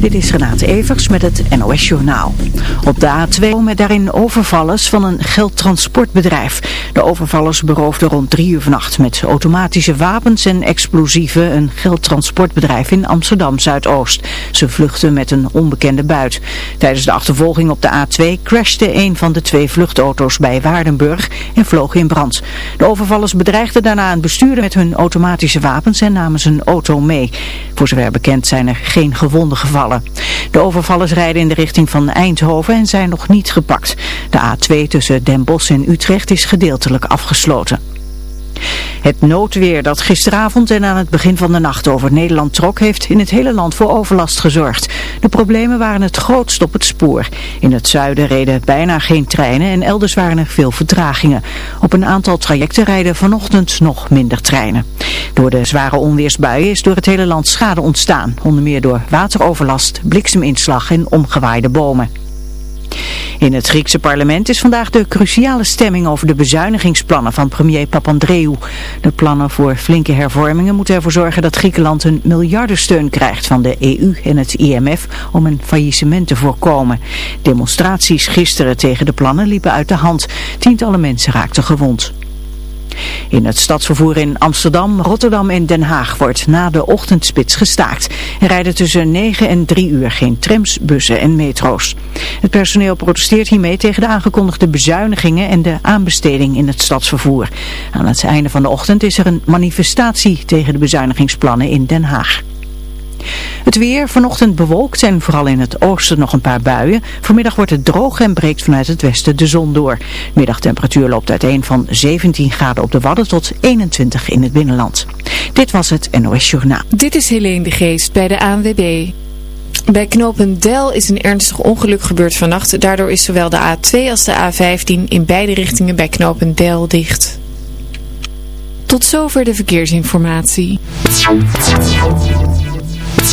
Dit is Renate Evers met het NOS Journaal. Op de A2 met daarin overvallers van een geldtransportbedrijf. De overvallers beroofden rond drie uur vannacht met automatische wapens en explosieven een geldtransportbedrijf in Amsterdam-Zuidoost. Ze vluchtten met een onbekende buit. Tijdens de achtervolging op de A2 crashte een van de twee vluchtauto's bij Waardenburg en vloog in brand. De overvallers bedreigden daarna een bestuurder met hun automatische wapens en namen zijn auto mee. Voor zover bekend zijn er geen gewonden gevallen. De overvallers rijden in de richting van Eindhoven en zijn nog niet gepakt. De A2 tussen Den Bosch en Utrecht is gedeeltelijk afgesloten. Het noodweer dat gisteravond en aan het begin van de nacht over Nederland trok heeft in het hele land voor overlast gezorgd. De problemen waren het grootst op het spoor. In het zuiden reden bijna geen treinen en elders waren er veel vertragingen. Op een aantal trajecten rijden vanochtend nog minder treinen. Door de zware onweersbuien is door het hele land schade ontstaan. Onder meer door wateroverlast, blikseminslag en omgewaaide bomen. In het Griekse parlement is vandaag de cruciale stemming over de bezuinigingsplannen van premier Papandreou. De plannen voor flinke hervormingen moeten ervoor zorgen dat Griekenland een miljardensteun krijgt van de EU en het IMF om een faillissement te voorkomen. Demonstraties gisteren tegen de plannen liepen uit de hand. Tientallen mensen raakten gewond. In het stadsvervoer in Amsterdam, Rotterdam en Den Haag wordt na de ochtendspits gestaakt. Er rijden tussen 9 en 3 uur geen trams, bussen en metro's. Het personeel protesteert hiermee tegen de aangekondigde bezuinigingen en de aanbesteding in het stadsvervoer. Aan het einde van de ochtend is er een manifestatie tegen de bezuinigingsplannen in Den Haag. Het weer vanochtend bewolkt en vooral in het oosten nog een paar buien. Vanmiddag wordt het droog en breekt vanuit het westen de zon door. Middagtemperatuur loopt uiteen van 17 graden op de Wadden tot 21 in het binnenland. Dit was het NOS Journaal. Dit is Helene de Geest bij de ANWB. Bij Knopendel is een ernstig ongeluk gebeurd vannacht. Daardoor is zowel de A2 als de A15 in beide richtingen bij Knopendel dicht. Tot zover de verkeersinformatie.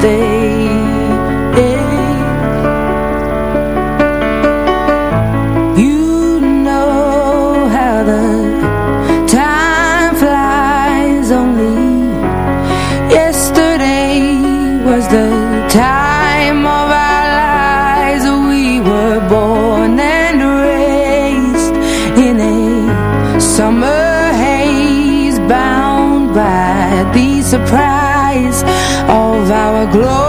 stay Glory.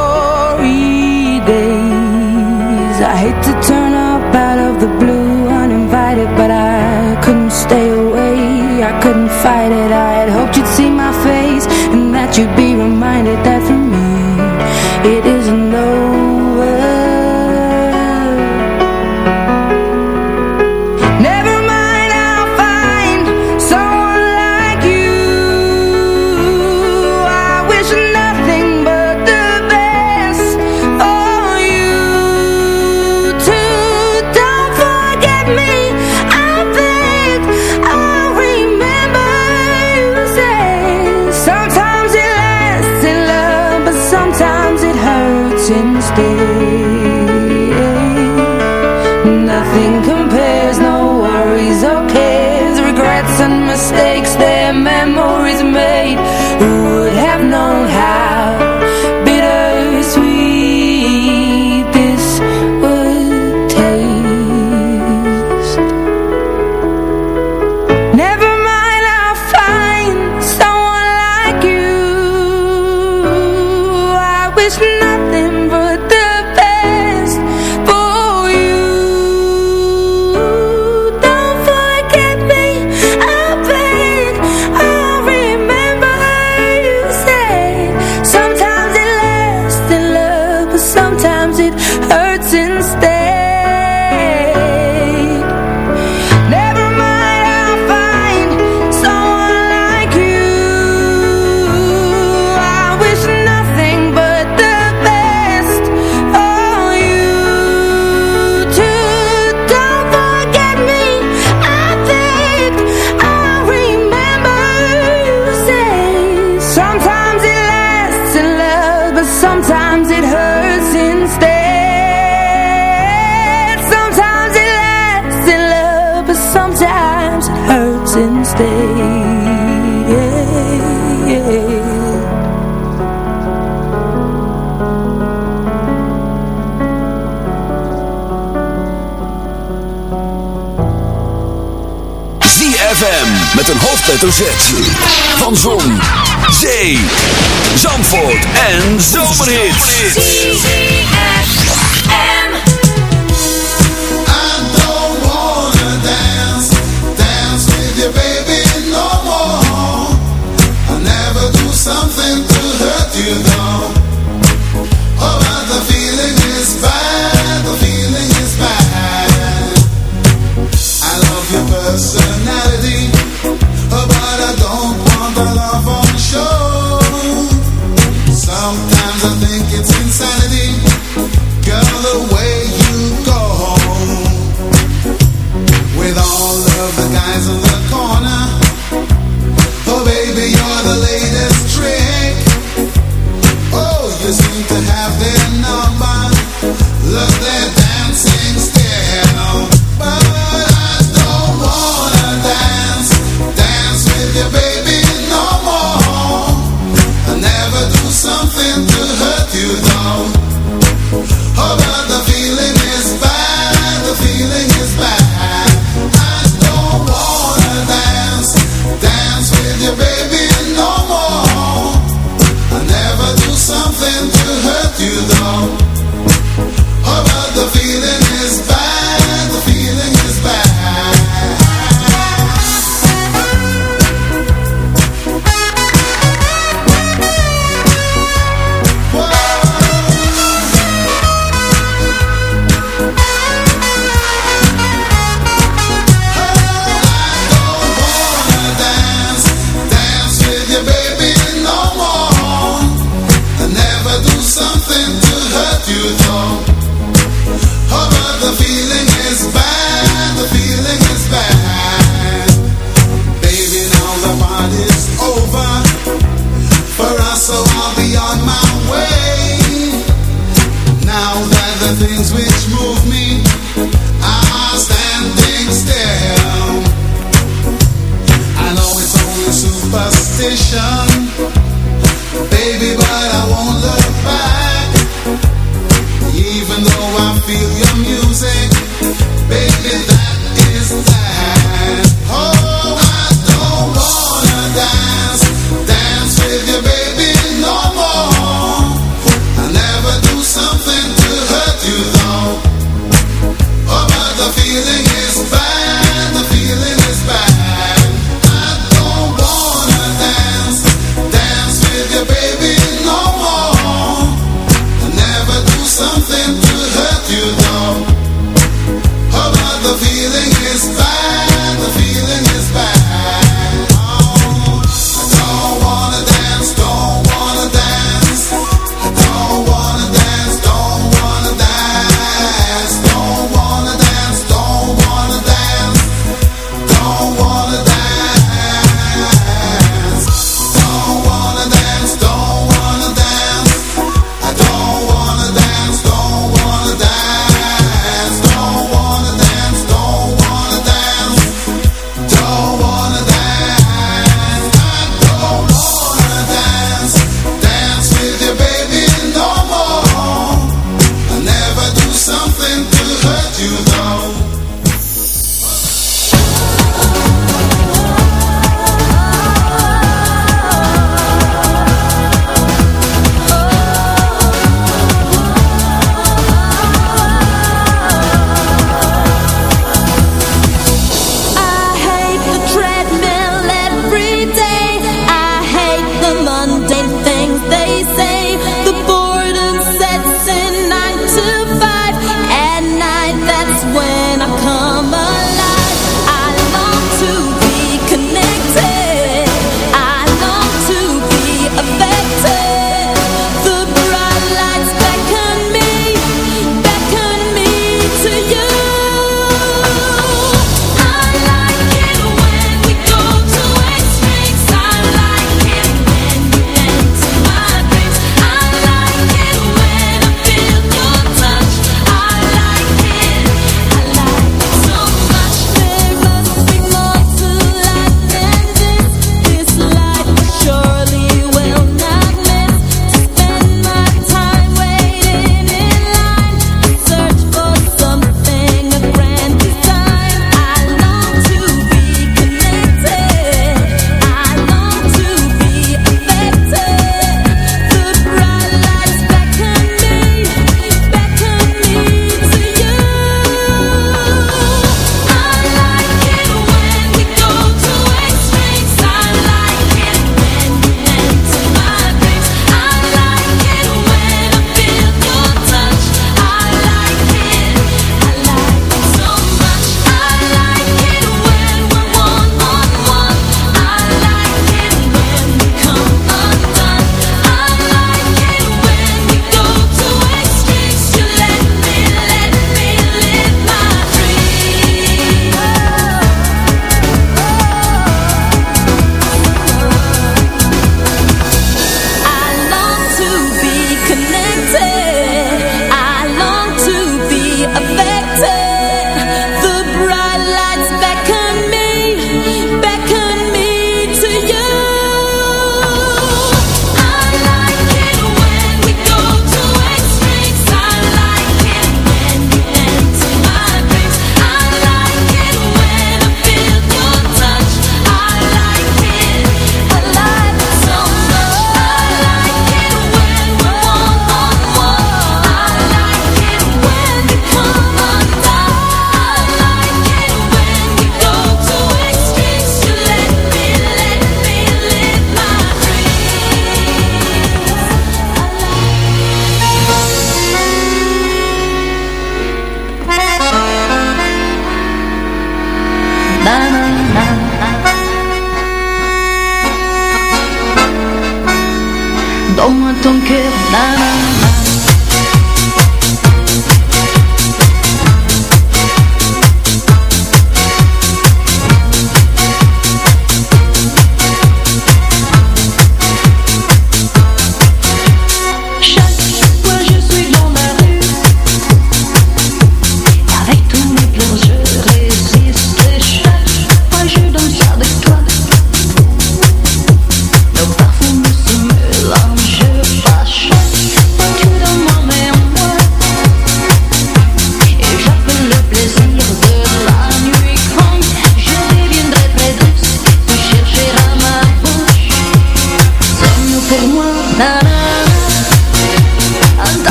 Met een hoofdletter zet van Zong Zamvoort en Zoom And don't wanna dance Dance with je baby no more. I never do something to hurt you know oh but the feeling is bad the feeling is bad. I love you person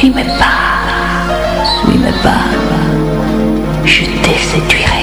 suis-moi pas, suis-moi pas, je te séduirai.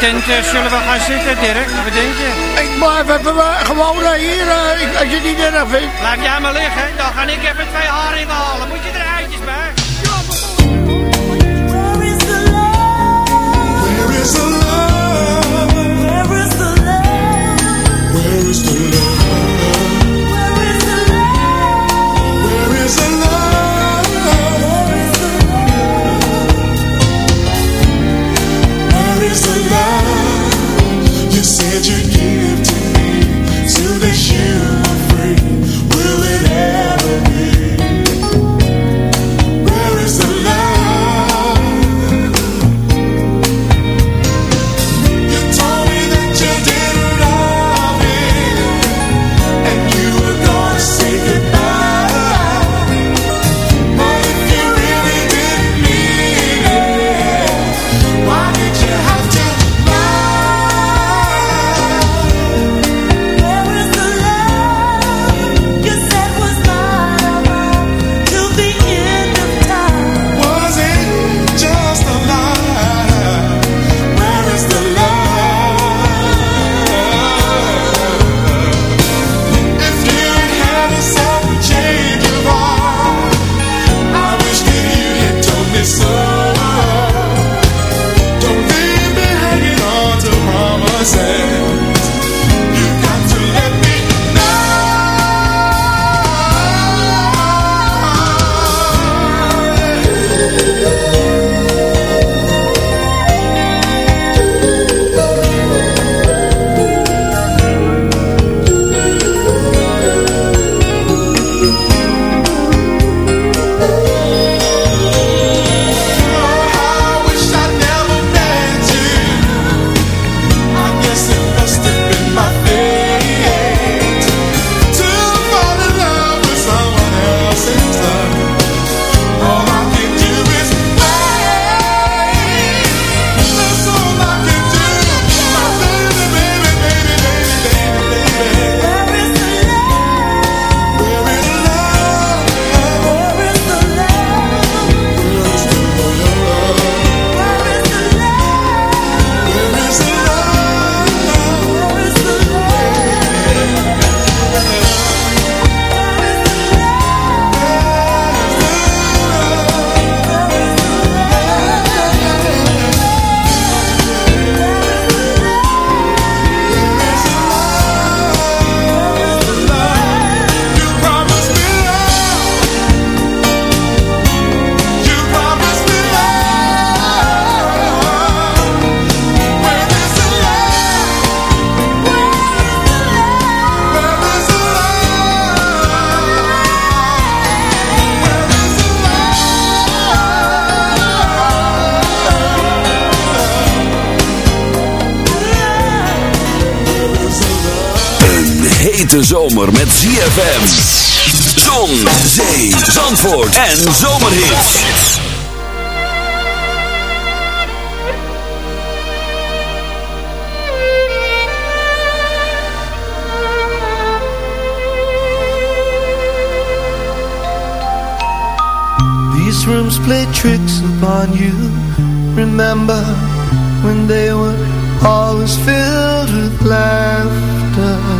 tent eh, zullen we gaan zitten, Dirk? Wat denk? Ik blijf even hebben gewoon eh, hier, eh, als je het niet eraf vindt. Laat jij maar liggen, dan ga ik even twee haringen halen. Moet je De zomer met ZFM. Zon, zee, zandvoort en zomerhit. These rooms play tricks upon you. Remember when they were always filled with laughter.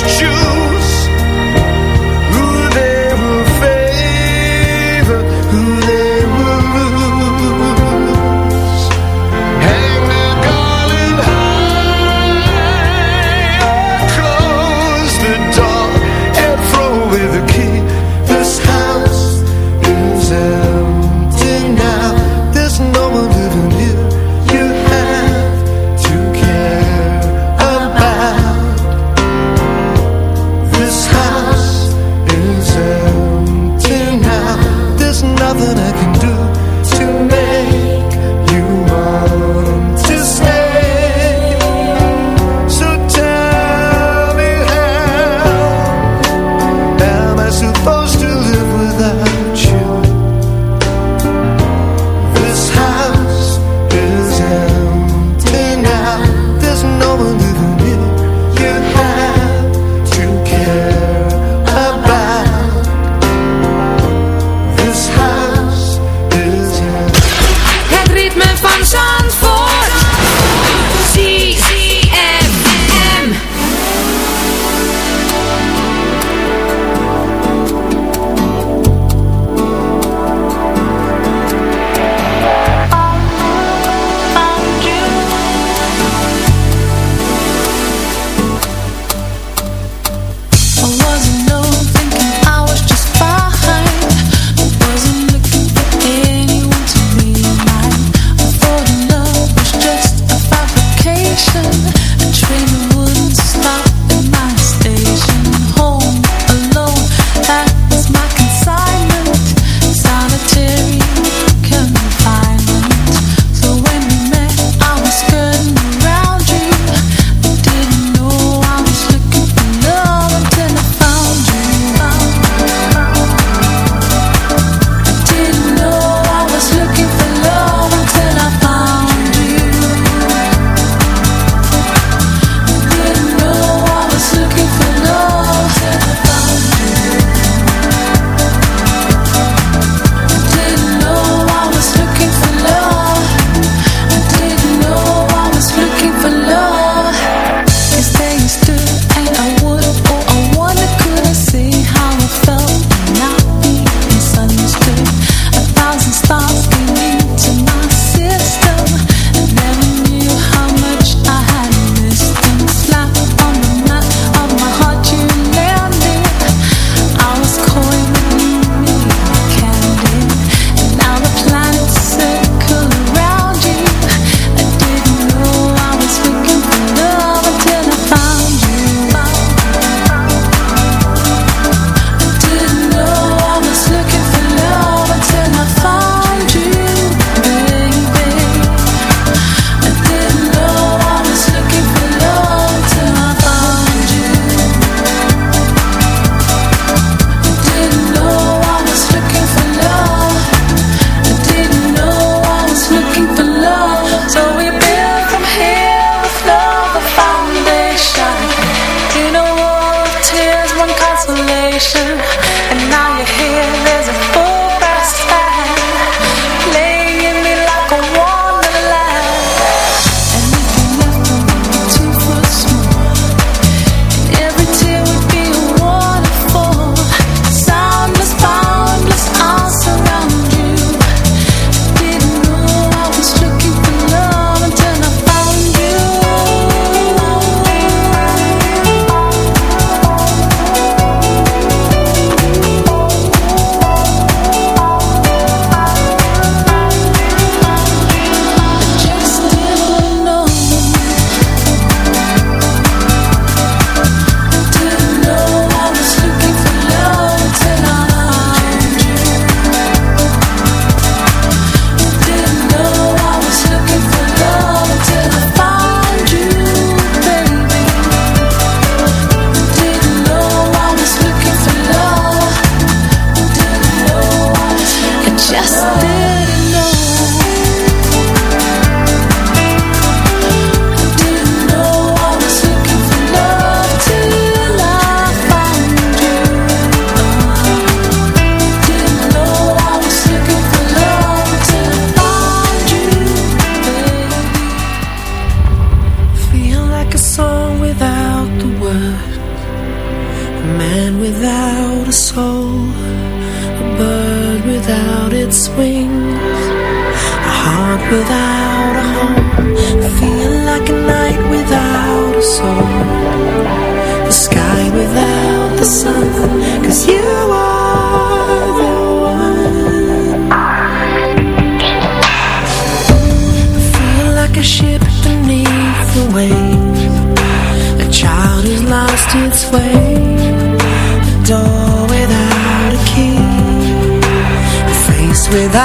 just you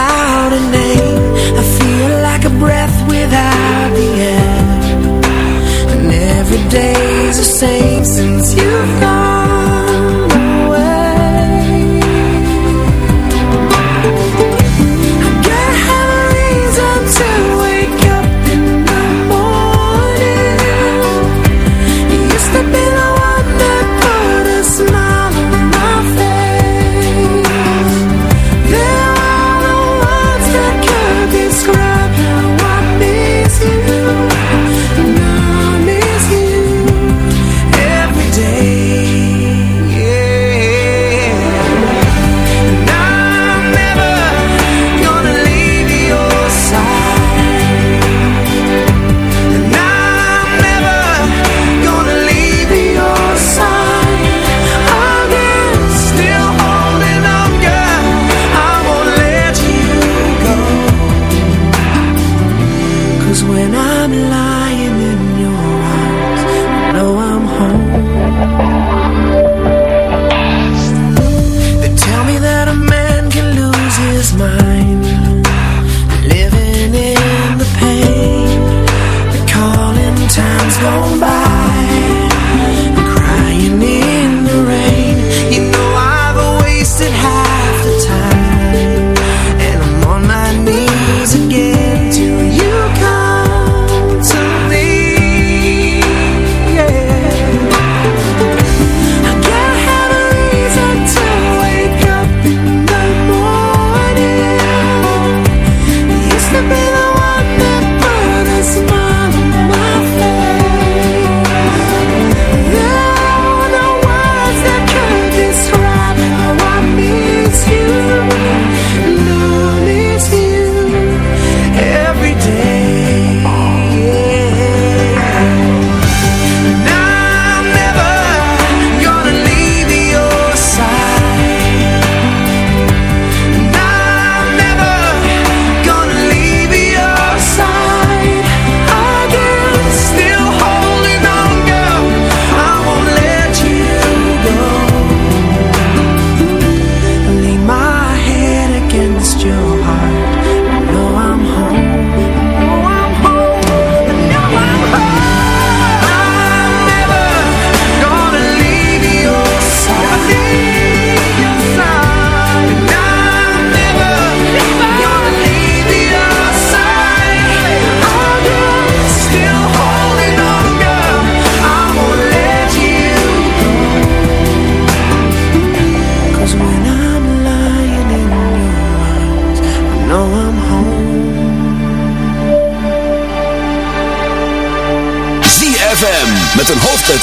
without a name. I feel like a breath without the air. And every day's the same since you've gone.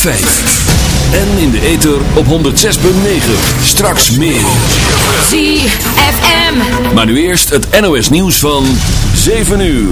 En in de ether op 106.9. Straks meer. ZFM. Maar nu eerst het NOS nieuws van 7 uur.